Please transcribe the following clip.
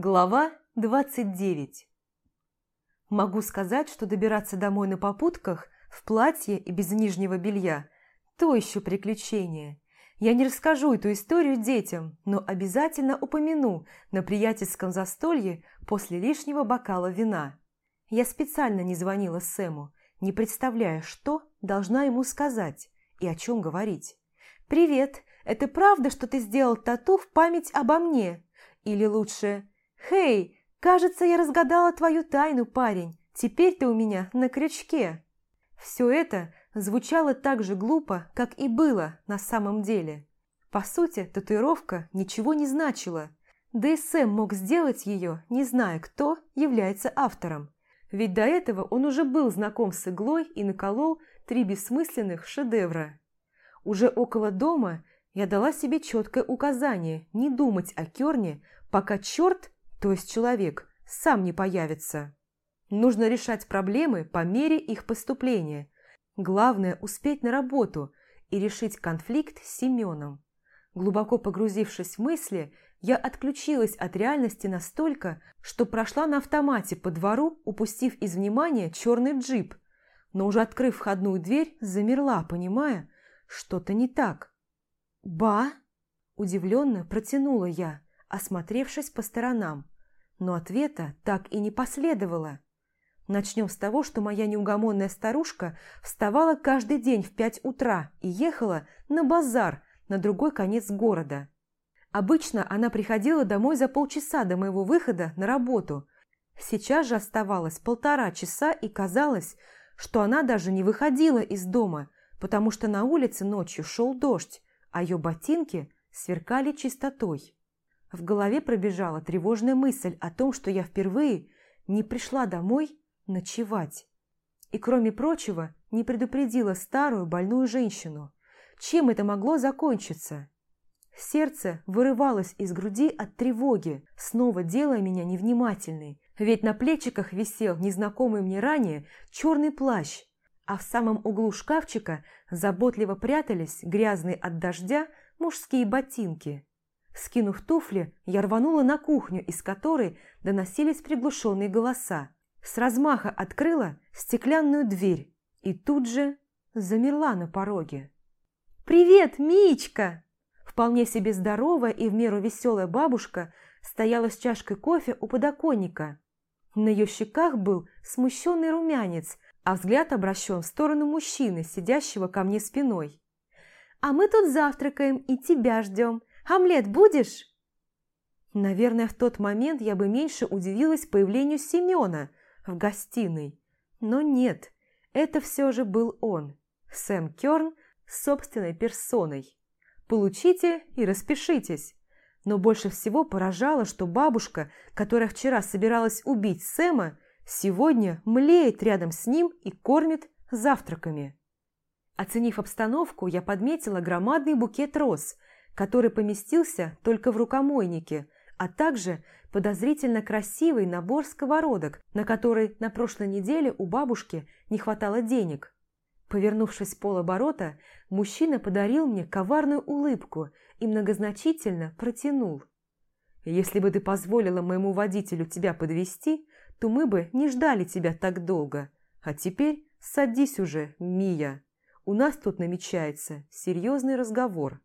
Глава 29 Могу сказать, что добираться домой на попутках, в платье и без нижнего белья – то еще приключение. Я не расскажу эту историю детям, но обязательно упомяну на приятельском застолье после лишнего бокала вина. Я специально не звонила Сэму, не представляя, что должна ему сказать и о чем говорить. «Привет, это правда, что ты сделал тату в память обо мне?» Или лучше «Хей, кажется, я разгадала твою тайну, парень. Теперь ты у меня на крючке». Все это звучало так же глупо, как и было на самом деле. По сути, татуировка ничего не значила. Да и Сэм мог сделать ее, не зная, кто является автором. Ведь до этого он уже был знаком с иглой и наколол три бессмысленных шедевра. Уже около дома я дала себе четкое указание не думать о Керне, пока черт то есть человек, сам не появится. Нужно решать проблемы по мере их поступления. Главное – успеть на работу и решить конфликт с Семеном. Глубоко погрузившись в мысли, я отключилась от реальности настолько, что прошла на автомате по двору, упустив из внимания черный джип, но уже открыв входную дверь, замерла, понимая, что-то не так. «Ба!» – удивленно протянула я, осмотревшись по сторонам но ответа так и не последовало. Начнем с того, что моя неугомонная старушка вставала каждый день в пять утра и ехала на базар на другой конец города. Обычно она приходила домой за полчаса до моего выхода на работу. Сейчас же оставалось полтора часа и казалось, что она даже не выходила из дома, потому что на улице ночью шел дождь, а ее ботинки сверкали чистотой. В голове пробежала тревожная мысль о том, что я впервые не пришла домой ночевать. И, кроме прочего, не предупредила старую больную женщину. Чем это могло закончиться? Сердце вырывалось из груди от тревоги, снова делая меня невнимательной. Ведь на плечиках висел незнакомый мне ранее черный плащ, а в самом углу шкафчика заботливо прятались грязные от дождя мужские ботинки. Скинув туфли, я рванула на кухню, из которой доносились приглушенные голоса. С размаха открыла стеклянную дверь и тут же замерла на пороге. «Привет, Мичка!» Вполне себе здоровая и в меру веселая бабушка стояла с чашкой кофе у подоконника. На ее щеках был смущенный румянец, а взгляд обращен в сторону мужчины, сидящего ко мне спиной. «А мы тут завтракаем и тебя ждем. Омлет будешь?» Наверное, в тот момент я бы меньше удивилась появлению Семена в гостиной. Но нет, это все же был он, Сэм Керн, собственной персоной. Получите и распишитесь. Но больше всего поражало, что бабушка, которая вчера собиралась убить Сэма, сегодня млеет рядом с ним и кормит завтраками. Оценив обстановку, я подметила громадный букет роз – который поместился только в рукомойнике, а также подозрительно красивый набор сковородок, на который на прошлой неделе у бабушки не хватало денег. Повернувшись полоборота, мужчина подарил мне коварную улыбку и многозначительно протянул. «Если бы ты позволила моему водителю тебя подвести, то мы бы не ждали тебя так долго. А теперь садись уже, Мия. У нас тут намечается серьезный разговор».